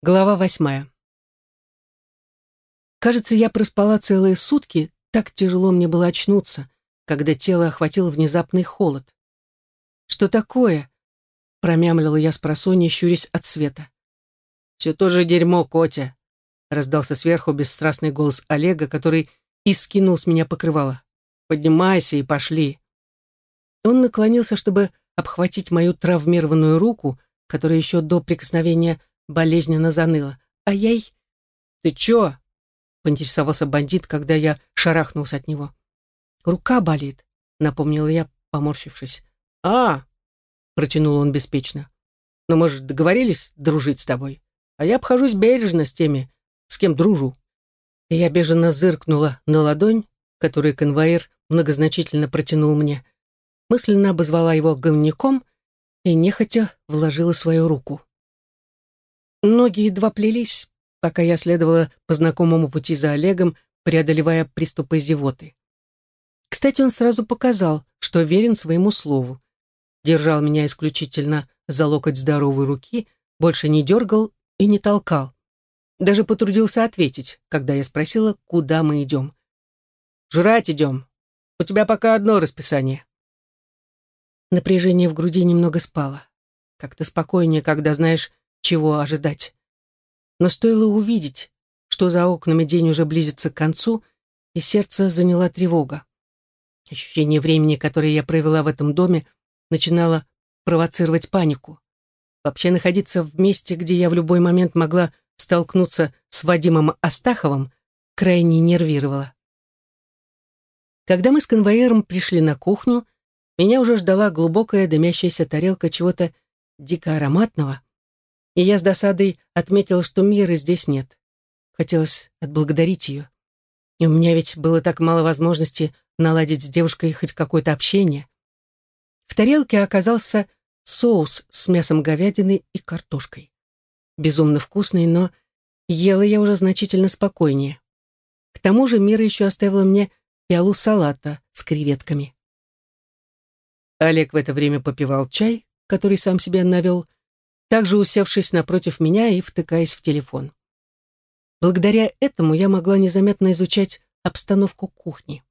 Глава восьмая. Кажется, я проспала целые сутки, так тяжело мне было очнуться, когда тело охватил внезапный холод. «Что такое?» — промямлила я с просонья, щурясь от света. «Все то же дерьмо, Котя!» — раздался сверху бесстрастный голос Олега, который и скинул с меня покрывало. «Поднимайся и пошли!» Он наклонился, чтобы обхватить мою травмированную руку, которая еще до прикосновения болезненно заныла. А ей... «Ты чё?» — поинтересовался бандит, когда я шарахнулся от него. «Рука болит», — напомнила я, поморщившись. «А!» — протянул он беспечно. «Но мы же договорились дружить с тобой, а я обхожусь бережно с теми, с кем дружу». Я беженно зыркнула на ладонь, которую конвоир многозначительно протянул мне, мысленно обозвала его говняком и нехотя вложила свою руку. Ноги едва плелись, пока я следовала по знакомому пути за Олегом, преодолевая приступы зевоты. Кстати, он сразу показал, что верен своему слову. Держал меня исключительно за локоть здоровой руки, больше не дергал и не толкал. Даже потрудился ответить, когда я спросила, куда мы идем. «Жрать идем. У тебя пока одно расписание». Напряжение в груди немного спало. Как-то спокойнее, когда знаешь, чего ожидать. Но стоило увидеть, что за окнами день уже близится к концу, и сердце заняла тревога. Ощущение времени, которое я провела в этом доме, начинало провоцировать панику. Вообще находиться в месте, где я в любой момент могла столкнуться с Вадимом Астаховым, крайне нервировало. Когда мы с конвоиром пришли на кухню, меня уже ждала глубокая дымящаяся тарелка чего-то дико ароматного, и я с досадой отметила, что Миры здесь нет. Хотелось отблагодарить ее. И у меня ведь было так мало возможности наладить с девушкой хоть какое-то общение. В тарелке оказался соус с мясом говядины и картошкой. Безумно вкусный, но ела я уже значительно спокойнее. К тому же Мира еще оставила мне пиалу салата с креветками. Олег в это время попивал чай, который сам себе навел, также усевшись напротив меня и втыкаясь в телефон. Благодаря этому я могла незаметно изучать обстановку кухни.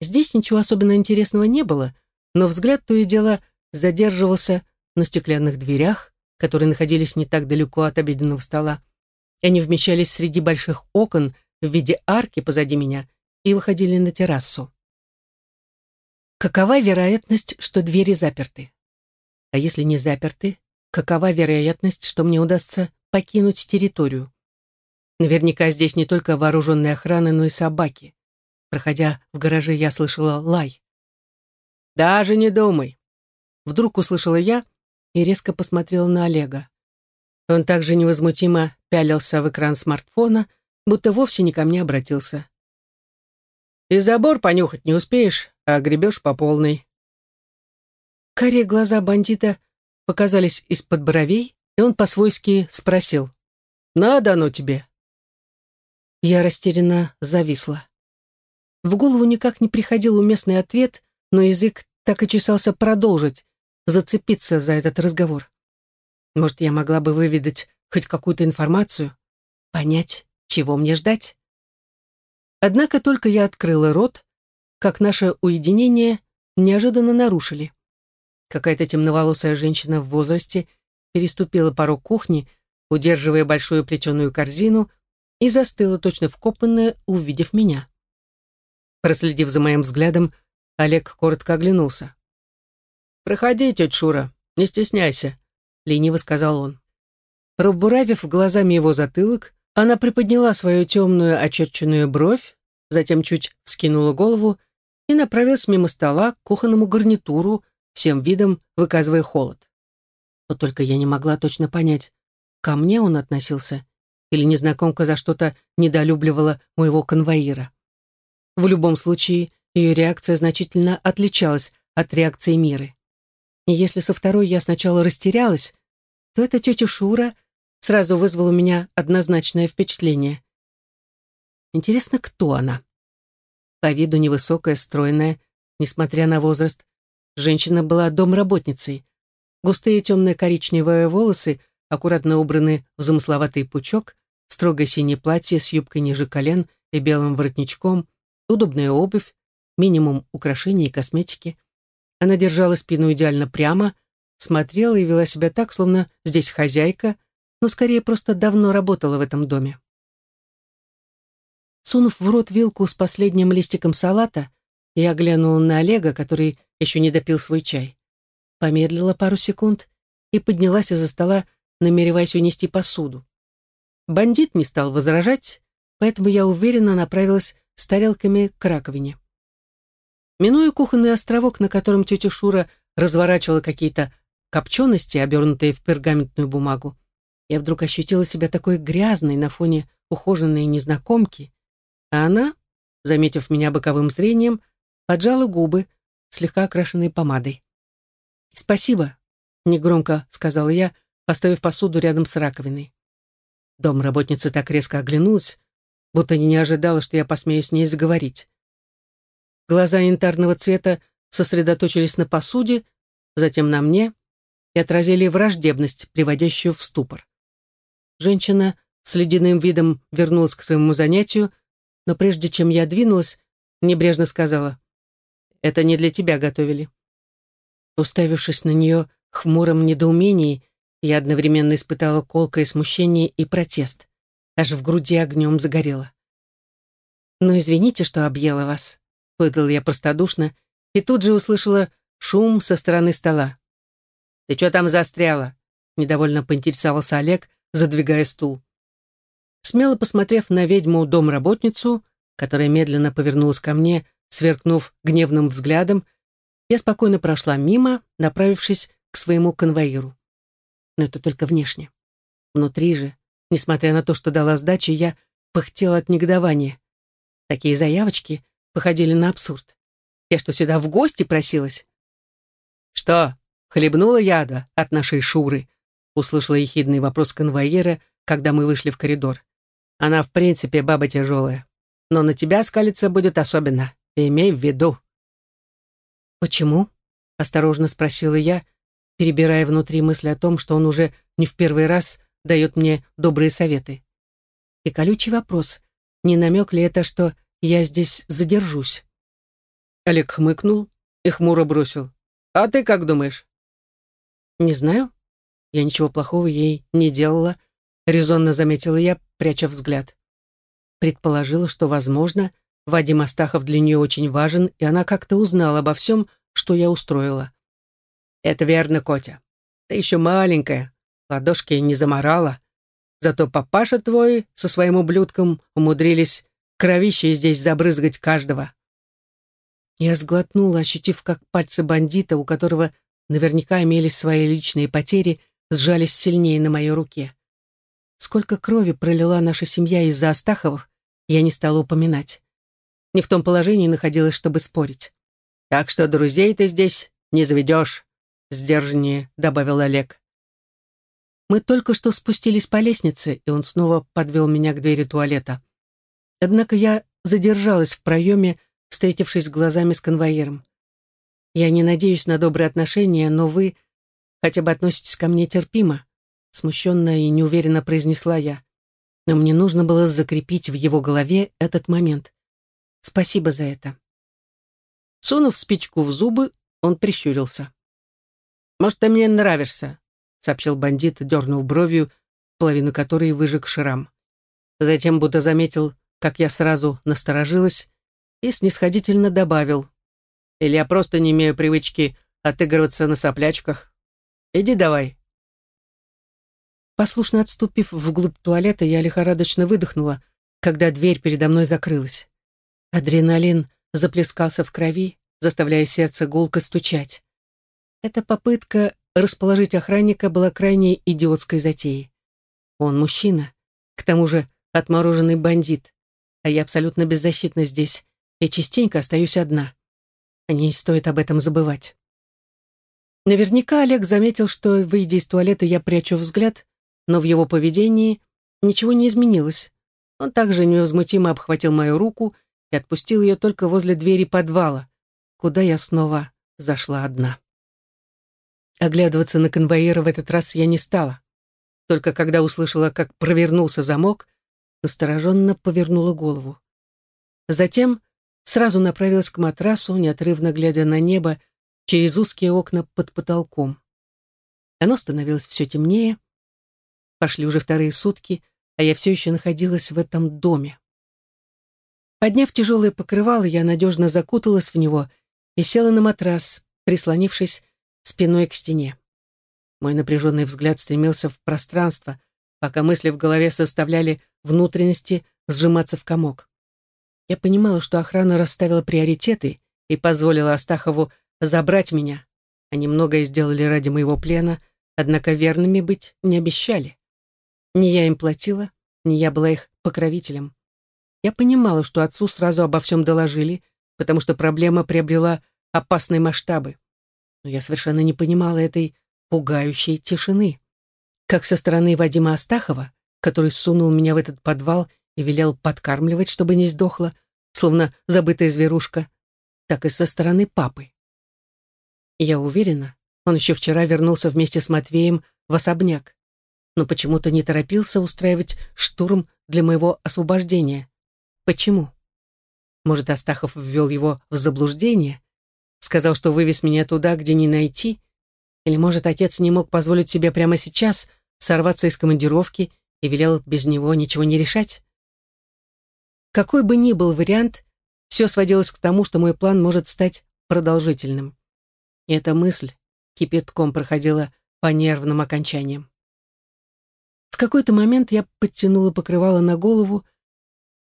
Здесь ничего особенно интересного не было, но взгляд то и дело задерживался на стеклянных дверях, которые находились не так далеко от обеденного стола. Они вмещались среди больших окон в виде арки позади меня и выходили на террасу. Какова вероятность, что двери заперты? А если не заперты, какова вероятность, что мне удастся покинуть территорию. Наверняка здесь не только вооруженные охраны, но и собаки. Проходя в гараже, я слышала лай. «Даже не думай!» Вдруг услышала я и резко посмотрела на Олега. Он также невозмутимо пялился в экран смартфона, будто вовсе не ко мне обратился. «И забор понюхать не успеешь, а гребешь по полной». Карие глаза бандита показались из-под бровей, и он по-свойски спросил. «Надо оно тебе?» Я растерянно зависла. В голову никак не приходил уместный ответ, но язык так и чесался продолжить, зацепиться за этот разговор. Может, я могла бы выведать хоть какую-то информацию, понять, чего мне ждать? Однако только я открыла рот, как наше уединение неожиданно нарушили. Какая-то темноволосая женщина в возрасте переступила порог кухни, удерживая большую плетеную корзину, и застыла точно вкопанная, увидев меня. Проследив за моим взглядом, Олег коротко оглянулся. «Проходи, тетя Шура, не стесняйся», — лениво сказал он. Пробуравив глазами его затылок, она приподняла свою темную очерченную бровь, затем чуть вскинула голову и направилась мимо стола к кухонному гарнитуру, всем видом выказывая холод. Вот только я не могла точно понять, ко мне он относился или незнакомка за что-то недолюбливала моего конвоира. В любом случае, ее реакция значительно отличалась от реакции Миры. И если со второй я сначала растерялась, то эта тетя Шура сразу вызвала у меня однозначное впечатление. Интересно, кто она? По виду невысокая, стройная, несмотря на возраст, Женщина была домработницей. Густые темные коричневые волосы аккуратно убраны в замысловатый пучок, строгое синее платье с юбкой ниже колен и белым воротничком, удобная обувь, минимум украшений и косметики. Она держала спину идеально прямо, смотрела и вела себя так, словно здесь хозяйка, но скорее просто давно работала в этом доме. Сунув в рот вилку с последним листиком салата, я глянула на Олега, который еще не допил свой чай. Помедлила пару секунд и поднялась из-за стола, намереваясь унести посуду. Бандит не стал возражать, поэтому я уверенно направилась с тарелками к раковине. Минуя кухонный островок, на котором тетя Шура разворачивала какие-то копчености, обернутые в пергаментную бумагу, я вдруг ощутила себя такой грязной на фоне ухоженной незнакомки, а она, заметив меня боковым зрением, поджала губы, слегка окрашенные помадой. «Спасибо», — негромко сказала я, поставив посуду рядом с раковиной. Домработница так резко оглянулась, будто не ожидала, что я посмею с ней заговорить. Глаза янтарного цвета сосредоточились на посуде, затем на мне и отразили враждебность, приводящую в ступор. Женщина с ледяным видом вернулась к своему занятию, но прежде чем я двинулась, небрежно сказала, «Это не для тебя готовили». Уставившись на нее в хмуром недоумении, я одновременно испытала колкое смущение и протест. Аж в груди огнем загорело. «Ну, извините, что объела вас», — выдал я простодушно, и тут же услышала шум со стороны стола. «Ты что там застряла?» — недовольно поинтересовался Олег, задвигая стул. Смело посмотрев на ведьму-домработницу, которая медленно повернулась ко мне, сверкнув гневным взглядом, я спокойно прошла мимо, направившись к своему конвоиру. Но это только внешне. Внутри же, несмотря на то, что дала сдачи, я пыхтела от негодования. Такие заявочки походили на абсурд. Я что, сюда в гости просилась? «Что, хлебнула яда от нашей Шуры?» услышала ехидный вопрос конвоира, когда мы вышли в коридор. «Она, в принципе, баба тяжелая. Но на тебя скалиться будет особенно. Имей в виду». «Почему?» — осторожно спросила я, перебирая внутри мысли о том, что он уже не в первый раз дает мне добрые советы. И колючий вопрос, не намек ли это, что я здесь задержусь? Олег хмыкнул и хмуро бросил. «А ты как думаешь?» «Не знаю. Я ничего плохого ей не делала», — резонно заметила я, пряча взгляд. Предположила, что, возможно, Вадим Астахов для нее очень важен, и она как-то узнала обо всем, что я устроила. «Это верно, Котя. Ты еще маленькая, ладошки не заморала. Зато папаша твой со своим ублюдком умудрились кровищей здесь забрызгать каждого». Я сглотнула, ощутив, как пальцы бандита, у которого наверняка имелись свои личные потери, сжались сильнее на моей руке. Сколько крови пролила наша семья из-за Астаховых, я не стала упоминать. Не в том положении находилась, чтобы спорить. «Так что друзей ты здесь не заведешь», — сдержаннее добавил Олег. Мы только что спустились по лестнице, и он снова подвел меня к двери туалета. Однако я задержалась в проеме, встретившись глазами с конвоиром. Я не надеюсь на добрые отношения, но вы хотя бы относитесь ко мне терпимо, смущенно и неуверенно произнесла я. Но мне нужно было закрепить в его голове этот момент. Спасибо за это. Сунув спичку в зубы, он прищурился. «Может, ты мне нравишься», — сообщил бандит, дернув бровью, половину которой выжег шрам. Затем будто заметил, как я сразу насторожилась, и снисходительно добавил. «Или я просто не имею привычки отыгрываться на соплячках. Иди давай». Послушно отступив вглубь туалета, я лихорадочно выдохнула, когда дверь передо мной закрылась. Адреналин заплескался в крови, заставляя сердце гулко стучать. Эта попытка расположить охранника была крайне идиотской затеей. Он мужчина, к тому же отмороженный бандит, а я абсолютно беззащитна здесь и частенько остаюсь одна. Не стоит об этом забывать. Наверняка Олег заметил, что, выйдя из туалета, я прячу взгляд, но в его поведении ничего не изменилось. Он также невозмутимо обхватил мою руку и отпустил ее только возле двери подвала, куда я снова зашла одна. Оглядываться на конвоира в этот раз я не стала. Только когда услышала, как провернулся замок, настороженно повернула голову. Затем сразу направилась к матрасу, неотрывно глядя на небо через узкие окна под потолком. Оно становилось все темнее. Пошли уже вторые сутки, а я все еще находилась в этом доме. Подняв тяжелое покрывало, я надежно закуталась в него и села на матрас, прислонившись спиной к стене. Мой напряженный взгляд стремился в пространство, пока мысли в голове составляли внутренности сжиматься в комок. Я понимала, что охрана расставила приоритеты и позволила Астахову забрать меня. Они многое сделали ради моего плена, однако верными быть не обещали. Не я им платила, не я была их покровителем. Я понимала, что отцу сразу обо всем доложили, потому что проблема приобрела опасные масштабы. Но я совершенно не понимала этой пугающей тишины. Как со стороны Вадима Астахова, который сунул меня в этот подвал и велел подкармливать, чтобы не сдохла, словно забытая зверушка, так и со стороны папы. Я уверена, он еще вчера вернулся вместе с Матвеем в особняк, но почему-то не торопился устраивать штурм для моего освобождения. Почему? Может, Астахов ввел его в заблуждение? Сказал, что вывез меня туда, где не найти? Или, может, отец не мог позволить себе прямо сейчас сорваться из командировки и велел без него ничего не решать? Какой бы ни был вариант, все сводилось к тому, что мой план может стать продолжительным. И эта мысль кипятком проходила по нервным окончаниям. В какой-то момент я подтянула покрывало на голову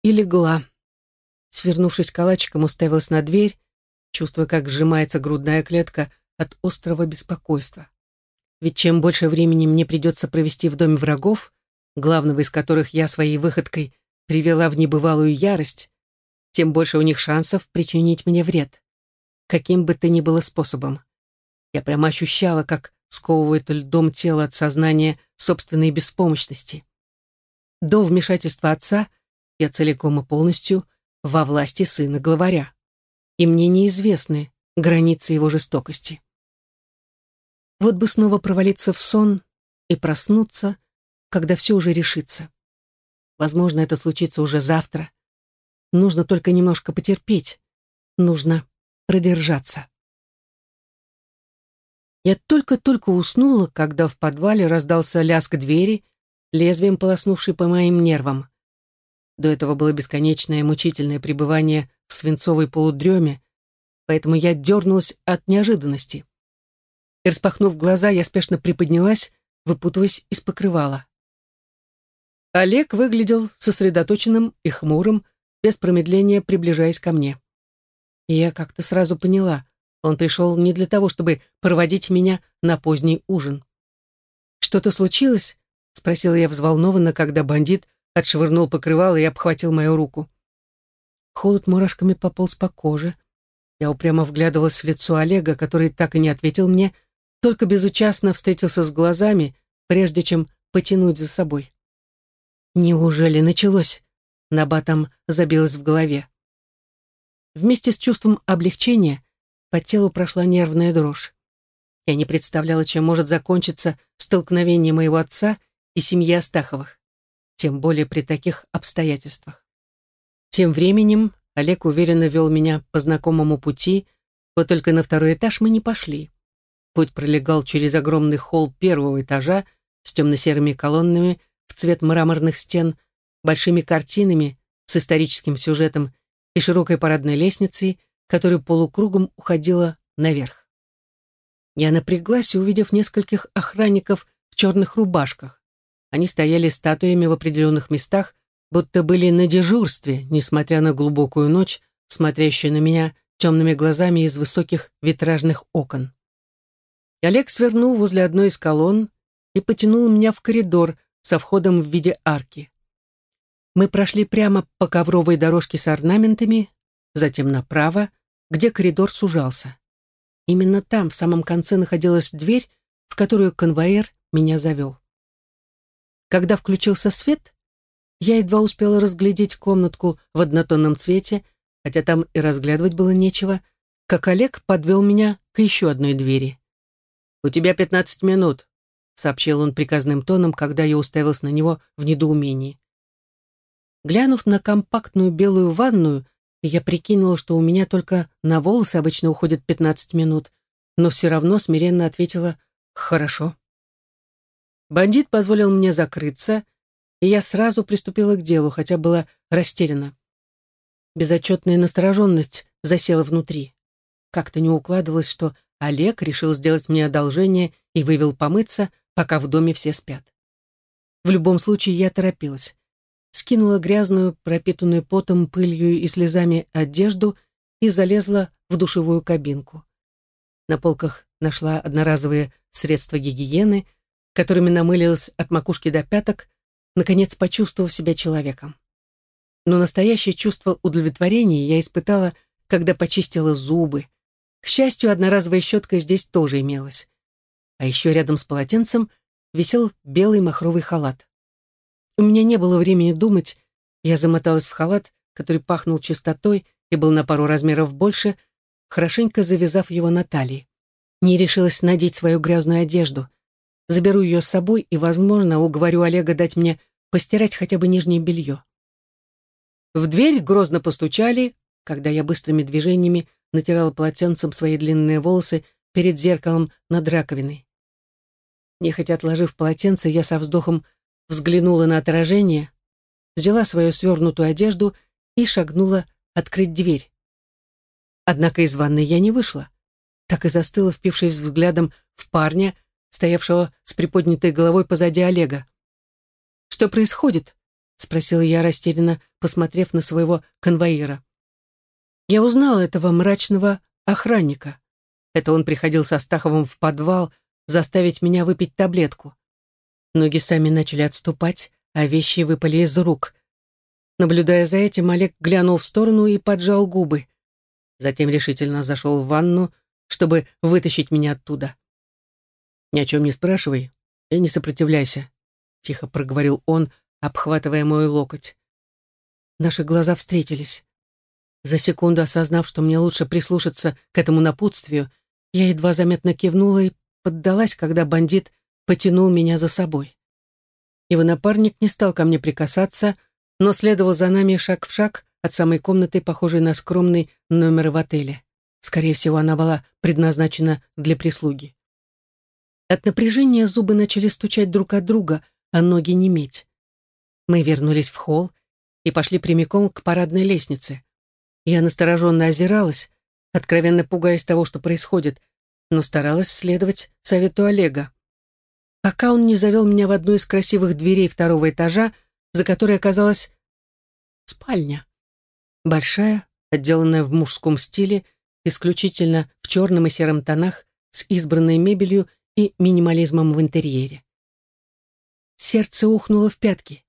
и легла. Свернувшись калачиком, уставилась на дверь, чувствуя, как сжимается грудная клетка от острого беспокойства. Ведь чем больше времени мне придется провести в доме врагов, главного из которых я своей выходкой привела в небывалую ярость, тем больше у них шансов причинить мне вред. Каким бы то ни было способом. Я прямо ощущала, как сковывает льдом тело от сознания собственной беспомощности. До вмешательства отца я целиком и полностью во власти сына главаря, и мне неизвестны границы его жестокости. Вот бы снова провалиться в сон и проснуться, когда все уже решится. Возможно, это случится уже завтра. Нужно только немножко потерпеть. Нужно продержаться. Я только-только уснула, когда в подвале раздался лязг двери, лезвием полоснувший по моим нервам. До этого было бесконечное мучительное пребывание в свинцовой полудреме, поэтому я дернулась от неожиданности. И, распахнув глаза, я спешно приподнялась, выпутываясь из покрывала. Олег выглядел сосредоточенным и хмурым, без промедления приближаясь ко мне. И я как-то сразу поняла, он пришел не для того, чтобы проводить меня на поздний ужин. «Что-то случилось?» — спросила я взволнованно, когда бандит отшвырнул покрывало и обхватил мою руку. Холод мурашками пополз по коже. Я упрямо вглядывалась в лицо Олега, который так и не ответил мне, только безучастно встретился с глазами, прежде чем потянуть за собой. Неужели началось? Набатом забилось в голове. Вместе с чувством облегчения по телу прошла нервная дрожь. Я не представляла, чем может закончиться столкновение моего отца и семьи Астаховых, тем более при таких обстоятельствах. Тем временем Олег уверенно вел меня по знакомому пути, вот только на второй этаж мы не пошли. Путь пролегал через огромный холл первого этажа с темно-серыми колоннами, в цвет мраморных стен, большими картинами с историческим сюжетом и широкой парадной лестницей, которая полукругом уходила наверх. Я напряглась, увидев нескольких охранников в черных рубашках. Они стояли статуями в определенных местах, будто были на дежурстве, несмотря на глубокую ночь, смотрящую на меня темными глазами из высоких витражных окон. Олег свернул возле одной из колонн и потянул меня в коридор, со входом в виде арки. Мы прошли прямо по ковровой дорожке с орнаментами, затем направо, где коридор сужался. Именно там, в самом конце, находилась дверь, в которую конвоир меня завел. Когда включился свет, я едва успела разглядеть комнатку в однотонном цвете, хотя там и разглядывать было нечего, как Олег подвел меня к еще одной двери. «У тебя пятнадцать минут. сообщил он приказным тоном, когда я уставился на него в недоумении. Глянув на компактную белую ванную, я прикинула, что у меня только на волосы обычно уходит 15 минут, но все равно смиренно ответила «хорошо». Бандит позволил мне закрыться, и я сразу приступила к делу, хотя была растеряна. Безотчетная настороженность засела внутри. Как-то не укладывалось, что Олег решил сделать мне одолжение и вывел помыться, пока в доме все спят. В любом случае я торопилась. Скинула грязную, пропитанную потом, пылью и слезами одежду и залезла в душевую кабинку. На полках нашла одноразовые средства гигиены, которыми намылилась от макушки до пяток, наконец почувствовав себя человеком. Но настоящее чувство удовлетворения я испытала, когда почистила зубы. К счастью, одноразовая щетка здесь тоже имелась. А еще рядом с полотенцем висел белый махровый халат. У меня не было времени думать, я замоталась в халат, который пахнул чистотой и был на пару размеров больше, хорошенько завязав его на талии. Не решилась надеть свою грязную одежду — Заберу ее с собой и, возможно, уговорю Олега дать мне постирать хотя бы нижнее белье. В дверь грозно постучали, когда я быстрыми движениями натирала полотенцем свои длинные волосы перед зеркалом над раковиной. Нехотя отложив полотенце, я со вздохом взглянула на отражение, взяла свою свернутую одежду и шагнула открыть дверь. Однако из ванной я не вышла, так и застыла, впившись взглядом в парня, стоявшего с приподнятой головой позади Олега. «Что происходит?» — спросила я растерянно, посмотрев на своего конвоира. Я узнала этого мрачного охранника. Это он приходил со Стаховым в подвал заставить меня выпить таблетку. Ноги сами начали отступать, а вещи выпали из рук. Наблюдая за этим, Олег глянул в сторону и поджал губы. Затем решительно зашел в ванну, чтобы вытащить меня оттуда. «Ни о чем не спрашивай и не сопротивляйся», — тихо проговорил он, обхватывая мой локоть. Наши глаза встретились. За секунду осознав, что мне лучше прислушаться к этому напутствию, я едва заметно кивнула и поддалась, когда бандит потянул меня за собой. Его напарник не стал ко мне прикасаться, но следовал за нами шаг в шаг от самой комнаты, похожей на скромный номер в отеле. Скорее всего, она была предназначена для прислуги. От напряжения зубы начали стучать друг от друга, а ноги неметь. Мы вернулись в холл и пошли прямиком к парадной лестнице. Я настороженно озиралась, откровенно пугаясь того, что происходит, но старалась следовать совету Олега. Пока он не завел меня в одну из красивых дверей второго этажа, за которой оказалась спальня. Большая, отделанная в мужском стиле, исключительно в черном и сером тонах, с избранной мебелью и минимализмом в интерьере. Сердце ухнуло в пятки.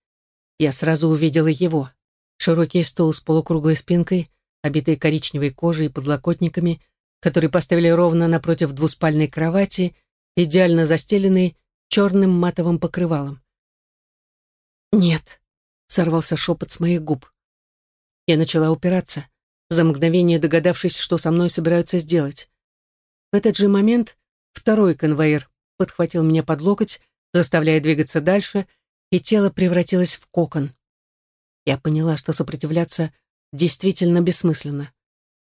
Я сразу увидела его. Широкий стол с полукруглой спинкой, обитый коричневой кожей и подлокотниками, который поставили ровно напротив двуспальной кровати, идеально застеленной черным матовым покрывалом. «Нет», — сорвался шепот с моих губ. Я начала упираться, за мгновение догадавшись, что со мной собираются сделать. В этот же момент Второй конвоир подхватил меня под локоть, заставляя двигаться дальше, и тело превратилось в кокон. Я поняла, что сопротивляться действительно бессмысленно.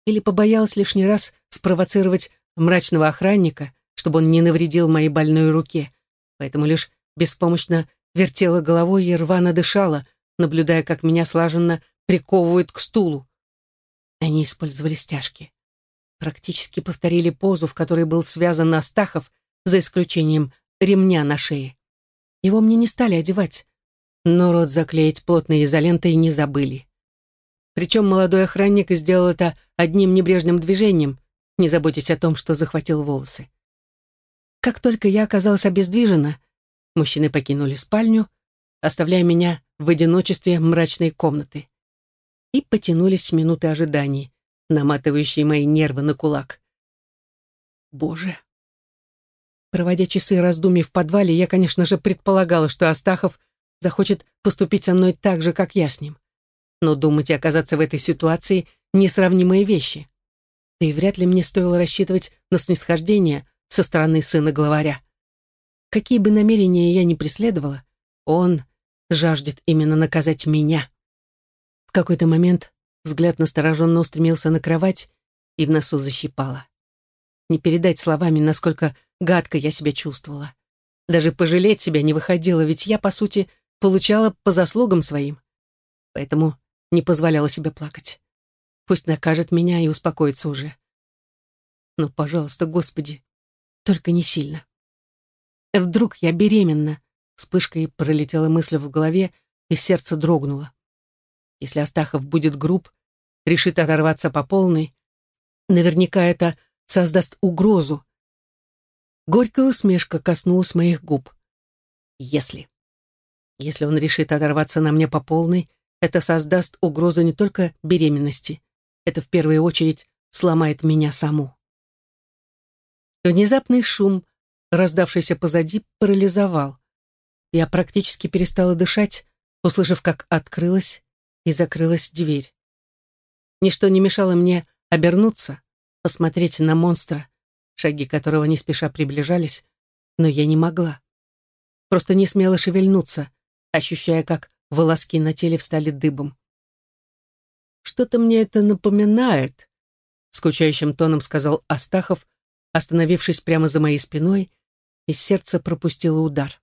Или побоялась лишний раз спровоцировать мрачного охранника, чтобы он не навредил моей больной руке, поэтому лишь беспомощно вертела головой и рвано дышала, наблюдая, как меня слаженно приковывают к стулу. Они использовали стяжки практически повторили позу, в которой был связан Астахов, за исключением ремня на шее. Его мне не стали одевать, но рот заклеить плотной изолентой не забыли. Причем молодой охранник сделал это одним небрежным движением, не заботясь о том, что захватил волосы. Как только я оказалась обездвижена, мужчины покинули спальню, оставляя меня в одиночестве мрачной комнаты. И потянулись минуты ожиданий, наматывающие мои нервы на кулак. Боже. Проводя часы раздумий в подвале, я, конечно же, предполагала, что Астахов захочет поступить со мной так же, как я с ним. Но думать и оказаться в этой ситуации — несравнимые вещи. Да и вряд ли мне стоило рассчитывать на снисхождение со стороны сына главаря. какие бы намерения я ни преследовала, он жаждет именно наказать меня. В какой-то момент взгляд настороженно устремился на кровать и в носу защипало. Не передать словами, насколько гадко я себя чувствовала. Даже пожалеть себя не выходило, ведь я, по сути, получала по заслугам своим. Поэтому не позволяла себе плакать. Пусть накажет меня и успокоится уже. Но, пожалуйста, Господи, только не сильно. Вдруг я беременна? Вспышкой пролетела мысль в голове, и сердце дрогнуло. Если Астахов будет груб, решит оторваться по полной, наверняка это создаст угрозу. Горькая усмешка коснулась моих губ. Если. Если он решит оторваться на мне по полной, это создаст угрозу не только беременности, это в первую очередь сломает меня саму. Внезапный шум, раздавшийся позади, парализовал. Я практически перестала дышать, услышав, как открылась и закрылась дверь. Ничто не мешало мне обернуться, посмотреть на монстра, шаги которого не спеша приближались, но я не могла. Просто не смела шевельнуться, ощущая, как волоски на теле встали дыбом. «Что-то мне это напоминает», — скучающим тоном сказал Астахов, остановившись прямо за моей спиной, и сердце пропустило удар.